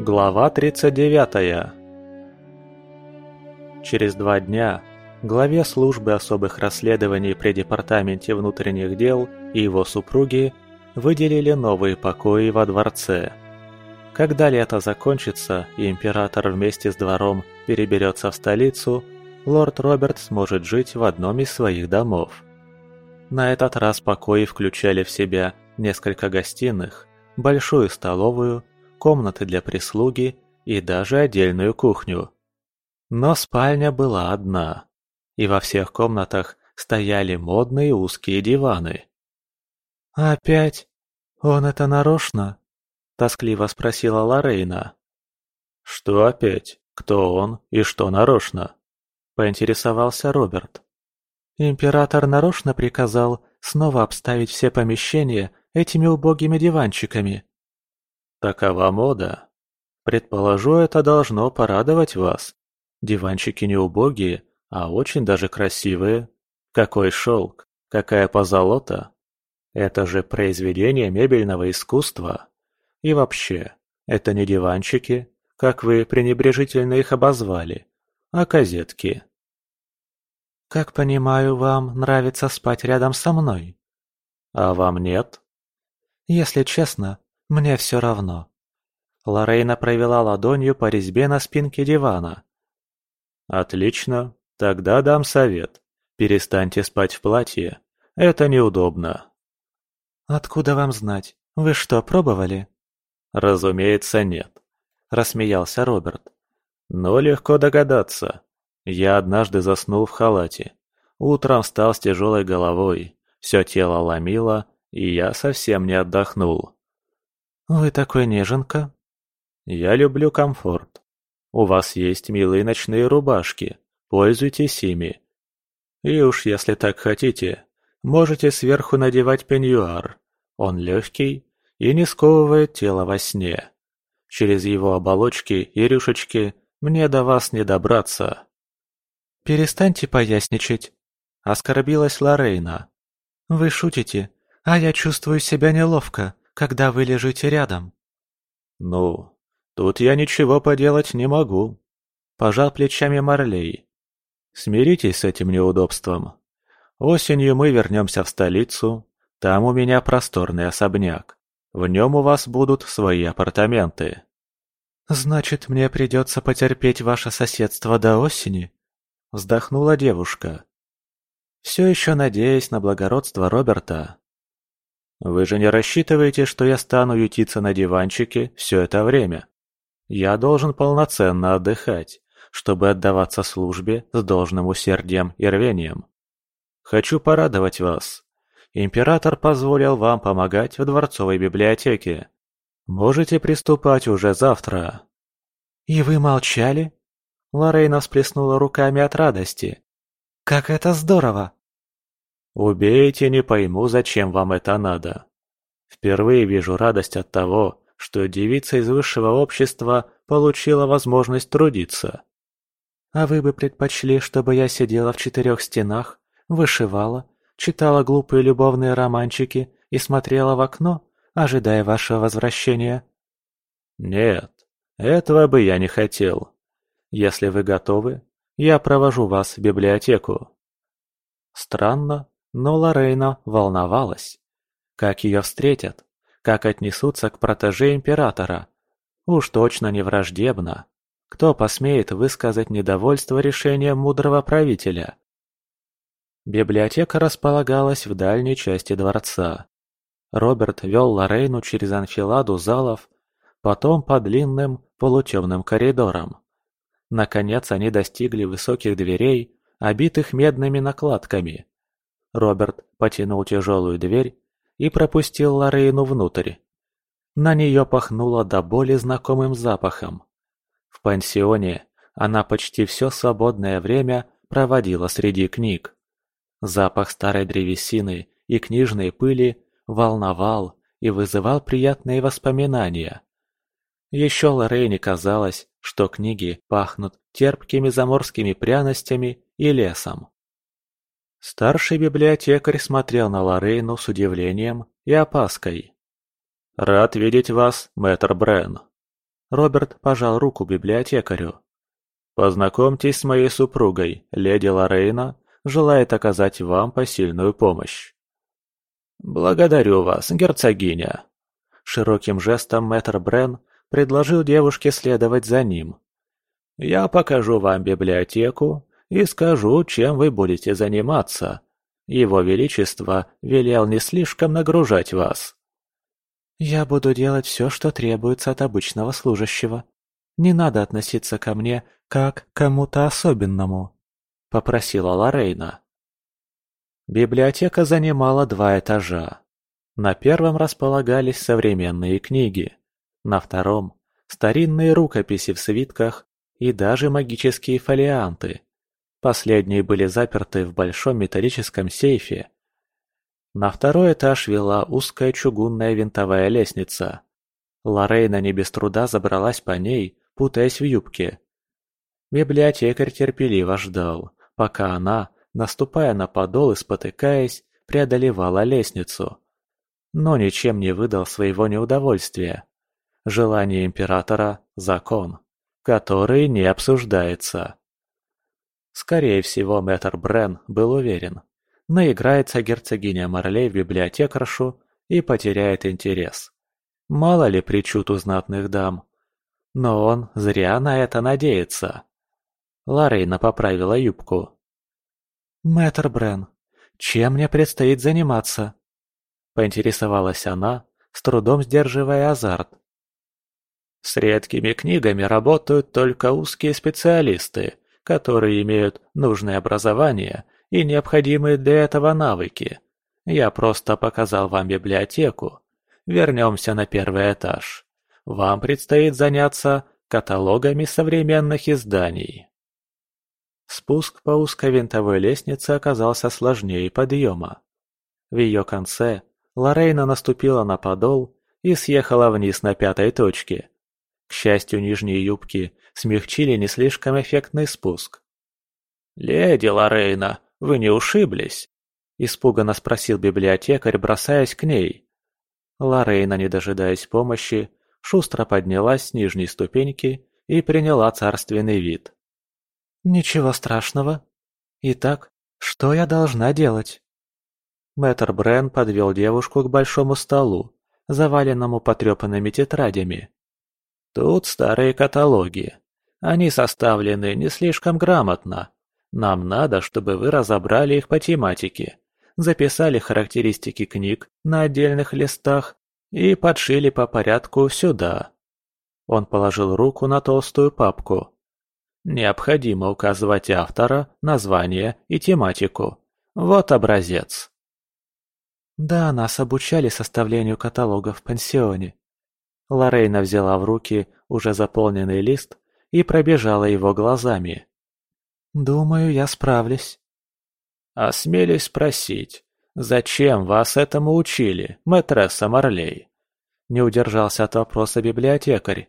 Глава 39 Через два дня главе службы особых расследований при Департаменте внутренних дел и его супруге выделили новые покои во дворце. Когда лето закончится и император вместе с двором переберется в столицу, лорд Роберт сможет жить в одном из своих домов. На этот раз покои включали в себя несколько гостиных, большую столовую, комнаты для прислуги и даже отдельную кухню. Но спальня была одна, и во всех комнатах стояли модные узкие диваны. «Опять? Он это нарочно?» – тоскливо спросила Лорейна. «Что опять? Кто он и что нарочно?» – поинтересовался Роберт. Император нарочно приказал снова обставить все помещения этими убогими диванчиками. Такова мода. Предположу, это должно порадовать вас. Диванчики не убогие, а очень даже красивые. Какой шелк, какая позолота. Это же произведение мебельного искусства. И вообще, это не диванчики, как вы пренебрежительно их обозвали, а козетки. «Как понимаю, вам нравится спать рядом со мной?» «А вам нет?» «Если честно, мне все равно». Лорейна провела ладонью по резьбе на спинке дивана. «Отлично. Тогда дам совет. Перестаньте спать в платье. Это неудобно». «Откуда вам знать? Вы что, пробовали?» «Разумеется, нет», – рассмеялся Роберт. «Но легко догадаться. Я однажды заснул в халате. Утром встал с тяжелой головой, все тело ломило, и я совсем не отдохнул. «Вы такой неженка?» «Я люблю комфорт. У вас есть милые ночные рубашки, пользуйтесь ими. И уж если так хотите, можете сверху надевать пеньюар. Он легкий и не сковывает тело во сне. Через его оболочки и рюшечки мне до вас не добраться». «Перестаньте поясничать», — оскорбилась Лорейна. «Вы шутите, а я чувствую себя неловко, когда вы лежите рядом». «Ну, тут я ничего поделать не могу», — пожал плечами Марлей. «Смиритесь с этим неудобством. Осенью мы вернемся в столицу, там у меня просторный особняк. В нем у вас будут свои апартаменты». «Значит, мне придется потерпеть ваше соседство до осени?» Вздохнула девушка. Все еще надеясь на благородство Роберта. «Вы же не рассчитываете, что я стану ютиться на диванчике все это время? Я должен полноценно отдыхать, чтобы отдаваться службе с должным усердием и рвением. Хочу порадовать вас. Император позволил вам помогать в дворцовой библиотеке. Можете приступать уже завтра». «И вы молчали?» Лорейна всплеснула руками от радости. «Как это здорово!» «Убейте, не пойму, зачем вам это надо. Впервые вижу радость от того, что девица из высшего общества получила возможность трудиться». «А вы бы предпочли, чтобы я сидела в четырех стенах, вышивала, читала глупые любовные романчики и смотрела в окно, ожидая вашего возвращения?» «Нет, этого бы я не хотел. Если вы готовы, я провожу вас в библиотеку». Странно, но Лорейна волновалась. Как ее встретят? Как отнесутся к протеже императора? Уж точно не враждебно. Кто посмеет высказать недовольство решением мудрого правителя? Библиотека располагалась в дальней части дворца. Роберт вел Лорейну через анфиладу залов, потом по длинным полутемным коридорам. Наконец они достигли высоких дверей, обитых медными накладками. Роберт потянул тяжелую дверь и пропустил Лорейну внутрь. На нее пахнуло до боли знакомым запахом. В пансионе она почти все свободное время проводила среди книг. Запах старой древесины и книжной пыли волновал и вызывал приятные воспоминания. Еще Лорейне казалось, что книги пахнут терпкими заморскими пряностями и лесом. Старший библиотекарь смотрел на Лорейну с удивлением и опаской. «Рад видеть вас, мэтр Брен». Роберт пожал руку библиотекарю. «Познакомьтесь с моей супругой, леди Лорейна, желает оказать вам посильную помощь». «Благодарю вас, герцогиня!» Широким жестом мэтр Брен предложил девушке следовать за ним. «Я покажу вам библиотеку и скажу, чем вы будете заниматься. Его Величество велел не слишком нагружать вас». «Я буду делать все, что требуется от обычного служащего. Не надо относиться ко мне как к кому-то особенному», — попросила Лорейна. Библиотека занимала два этажа. На первом располагались современные книги, на втором – старинные рукописи в свитках и даже магические фолианты. Последние были заперты в большом металлическом сейфе, на второй этаж вела узкая чугунная винтовая лестница. Лорейна не без труда забралась по ней, путаясь в юбке. Библиотекарь терпеливо ждал, пока она, наступая на подол и спотыкаясь, преодолевала лестницу. Но ничем не выдал своего неудовольствия. Желание императора – закон, который не обсуждается. Скорее всего, мэтр Брен был уверен, наиграется герцогиня Марлей в библиотекаршу и потеряет интерес. Мало ли причуд у знатных дам. Но он зря на это надеется. Ларейна поправила юбку. «Мэтр Брен, чем мне предстоит заниматься?» Поинтересовалась она, с трудом сдерживая азарт. С редкими книгами работают только узкие специалисты, которые имеют нужное образование и необходимые для этого навыки. Я просто показал вам библиотеку. Вернемся на первый этаж. Вам предстоит заняться каталогами современных изданий. Спуск по узкой винтовой лестнице оказался сложнее подъема. В ее конце Лорейна наступила на подол и съехала вниз на пятой точке. К счастью, нижние юбки смягчили не слишком эффектный спуск. «Леди Лорейна, вы не ушиблись?» – испуганно спросил библиотекарь, бросаясь к ней. Лорейна, не дожидаясь помощи, шустро поднялась с нижней ступеньки и приняла царственный вид. «Ничего страшного. Итак, что я должна делать?» Мэтр Брен подвел девушку к большому столу, заваленному потрепанными тетрадями. «Тут старые каталоги. Они составлены не слишком грамотно, нам надо, чтобы вы разобрали их по тематике, записали характеристики книг на отдельных листах и подшили по порядку сюда. Он положил руку на толстую папку. Необходимо указывать автора, название и тематику. Вот образец. Да, нас обучали составлению каталогов в пансионе. Лорейна взяла в руки уже заполненный лист и пробежала его глазами. «Думаю, я справлюсь». «Осмелюсь спросить, зачем вас этому учили, мэтресса Марлей?» Не удержался от вопроса библиотекарь.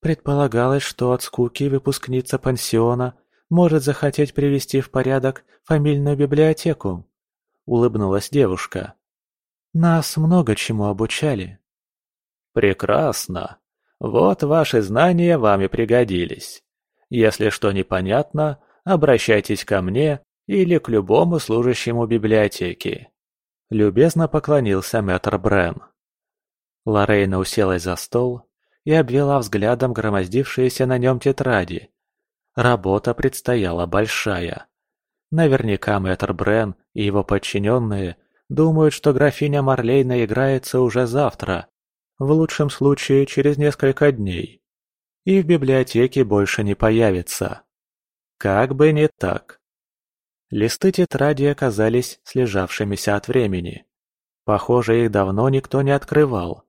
Предполагалось, что от скуки выпускница пансиона может захотеть привести в порядок фамильную библиотеку. Улыбнулась девушка. Нас много чему обучали. Прекрасно. Вот ваши знания вам и пригодились. Если что непонятно, обращайтесь ко мне или к любому служащему библиотеки. Любезно поклонился мэтр Брен. Лорейна уселась за стол и обвела взглядом громоздившиеся на нем тетради. Работа предстояла большая. Наверняка мэтр Брен и его подчиненные думают, что графиня Марлей наиграется уже завтра, в лучшем случае через несколько дней и в библиотеке больше не появится. Как бы не так. Листы тетради оказались слежавшимися от времени. Похоже, их давно никто не открывал.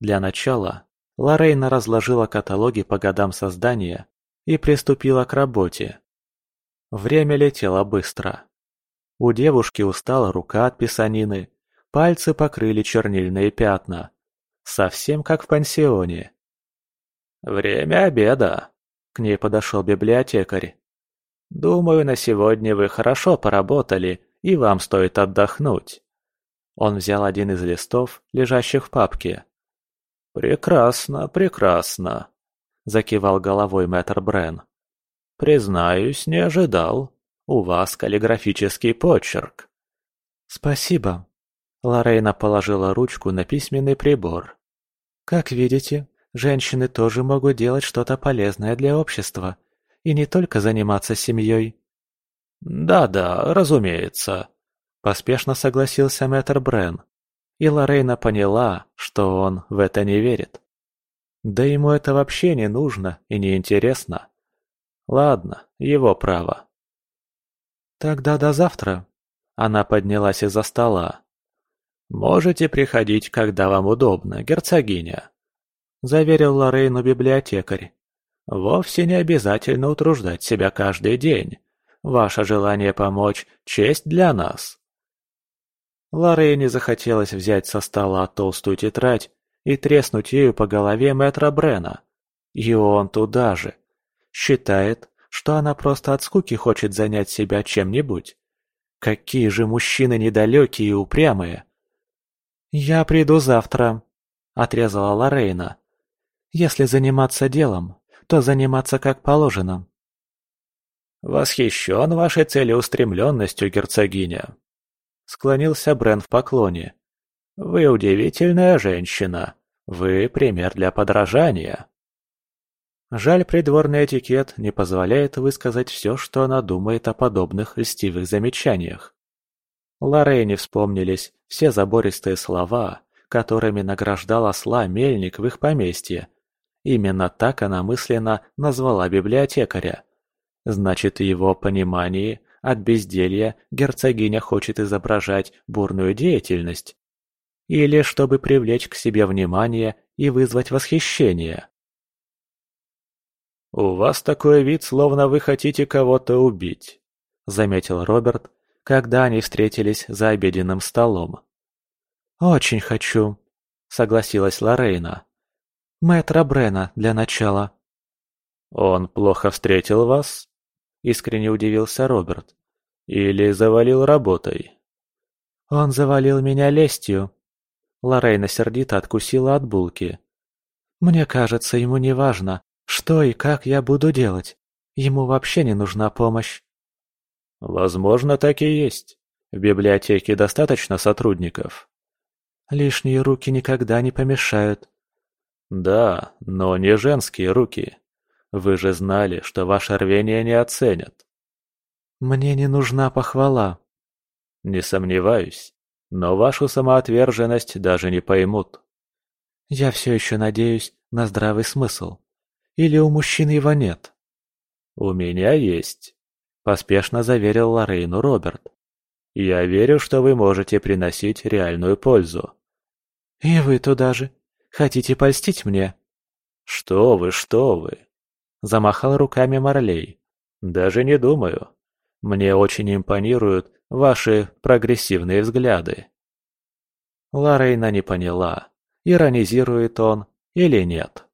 Для начала Лорейна разложила каталоги по годам создания и приступила к работе. Время летело быстро. У девушки устала рука от писанины, пальцы покрыли чернильные пятна. Совсем как в пансионе. «Время обеда», — к ней подошел библиотекарь. «Думаю, на сегодня вы хорошо поработали, и вам стоит отдохнуть». Он взял один из листов, лежащих в папке. «Прекрасно, прекрасно», — закивал головой мэтр Брен. «Признаюсь, не ожидал. У вас каллиграфический почерк». «Спасибо». Лорейна положила ручку на письменный прибор. «Как видите, женщины тоже могут делать что-то полезное для общества, и не только заниматься семьей». «Да-да, разумеется», — поспешно согласился мэтр Брен. И Лорейна поняла, что он в это не верит. Да ему это вообще не нужно и не интересно. Ладно, его право. Тогда до завтра. Она поднялась из-за стола. «Можете приходить, когда вам удобно, герцогиня», — заверил Лорейну библиотекарь. «Вовсе не обязательно утруждать себя каждый день. Ваше желание помочь — честь для нас». Лорейне захотелось взять со стола толстую тетрадь и треснуть ею по голове мэтра Брена. И он туда же. Считает, что она просто от скуки хочет занять себя чем-нибудь. Какие же мужчины недалекие и упрямые. «Я приду завтра», — отрезала Лорейна. «Если заниматься делом, то заниматься как положено». «Восхищен вашей целеустремленностью, герцогиня», Склонился Брен в поклоне. «Вы удивительная женщина. Вы пример для подражания». Жаль, придворный этикет не позволяет высказать все, что она думает о подобных льстивых замечаниях. Лорейне вспомнились все забористые слова, которыми награждал осла мельник в их поместье. Именно так она мысленно назвала библиотекаря. Значит, в его понимании от безделья герцогиня хочет изображать бурную деятельность. Или чтобы привлечь к себе внимание и вызвать восхищение. «У вас такой вид, словно вы хотите кого-то убить», — заметил Роберт, когда они встретились за обеденным столом. «Очень хочу», — согласилась Лорейна. «Мэтра Брена для начала». «Он плохо встретил вас?» — искренне удивился Роберт. «Или завалил работой?» «Он завалил меня лестью». Лорейна сердито откусила от булки. «Мне кажется, ему не важно, что и как я буду делать. Ему вообще не нужна помощь». «Возможно, так и есть. В библиотеке достаточно сотрудников». «Лишние руки никогда не помешают». «Да, но не женские руки». Вы же знали, что ваше рвение не оценят. Мне не нужна похвала. Не сомневаюсь, но вашу самоотверженность даже не поймут. Я все еще надеюсь на здравый смысл. Или у мужчин его нет? У меня есть, поспешно заверил Лорейну Роберт. Я верю, что вы можете приносить реальную пользу. И вы туда же. Хотите польстить мне? Что вы, что вы. Замахал руками Марлей. «Даже не думаю. Мне очень импонируют ваши прогрессивные взгляды». Ларейна не поняла, иронизирует он или нет.